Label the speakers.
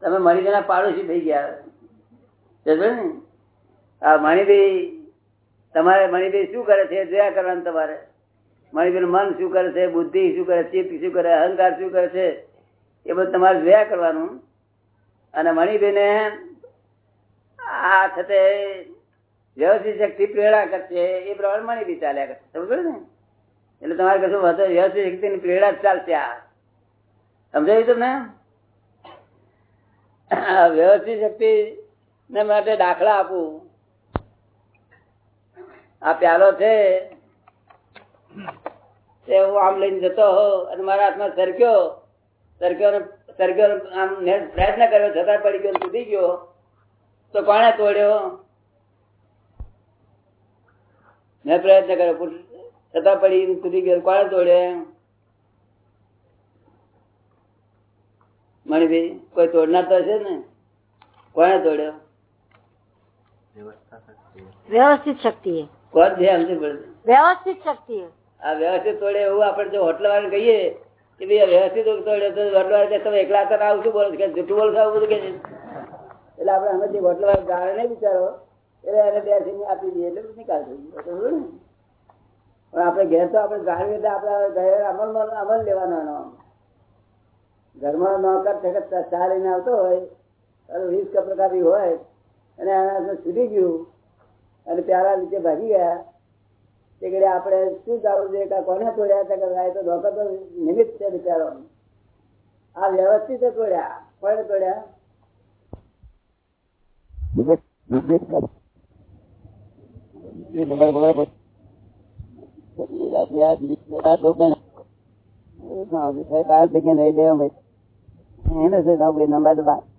Speaker 1: તમે મણિભાઈ પાડોશી થઈ ગયા. ને? આ મણિભાઈ તમારે મણિભાઈ શું કરે છે? જોયા કરવાનું તમારે. મણિભાઈ મન શું કરે છે? બુદ્ધિ શું કરે? ચિત્ત શું કરે? અહંકાર શું કરે છે? એ બધું તમારે જોયા કરવાનું. અને મણિભાઈ ને આ છતે વ્યવસ્થિત શક્તિ પ્રેરણા કરશે. એ પ્રમાણે મણિભાઈ ચાલ્યા કરશે. સમજો ને? એટલે તમારે કશું વધુ વ્યવસ્થિત શક્તિ ની પ્રેરણા જ ચાલશે આ. સમજાયું તમને? વ્યવસ્થિત શક્તિ ને માટે દાખલા આપું. આ પ્યાલો છે હું આમ લઈને જતો અને મારા હાથમાં સરક્યો. સરક્યો ને આમ પ્રયત્ન કર્યો છતાં પડી ગયો તૂટી ગયો. તો કોણે તોડ્યો? મેં પ્રયત્ન કર્યો છતાં પડી તૂટી ગયો, કોણે તોડ્યો મણિભાઈ કોઈ તોડનાર તો છે ને? કોને તોડ્યો?
Speaker 2: વ્યવસ્થિત શક્તિ
Speaker 1: કોણ છે
Speaker 2: વ્યવસ્થિત શક્તિ
Speaker 1: આ વ્યવસ્થિત તોડે એવું આપણે જો હોટલ વાળા કહીએ કે ભાઈ આ વ્યવસ્થિત તોડે તો હોટલ વાળા કે તમે એકલા હતા આવું શું બોલો? કે જૂઠું બોલો છો આવું બધું કે એટલે આપણે અમે જે હોટલ વાળા ગાળે નહીં વિચારો એટલે એને બેથી આપી દઈએ એટલે નિકાલ થઈ ગયો? પણ આપણે ઘેર તો આપણે જાણવીએ એટલે આપણે ઘરે અમલમાં અમલ લેવાનો ઘરમાં નોકર ચા લઈને આવતો હોય અને કપ કપડકારી હોય, અને એના છૂટી ગયું, અને પ્યારા નીચે ભાગી ગયા, તે ઘડી આપણે શું ચાલવું જોઈએ કે કોને તોડ્યા હતા તો નોકર તો નિમિત્ત છે બિચારો આ વ્યવસ્થિત તોડ્યા કોને તોડ્યા? And as I said, I'll be number the back.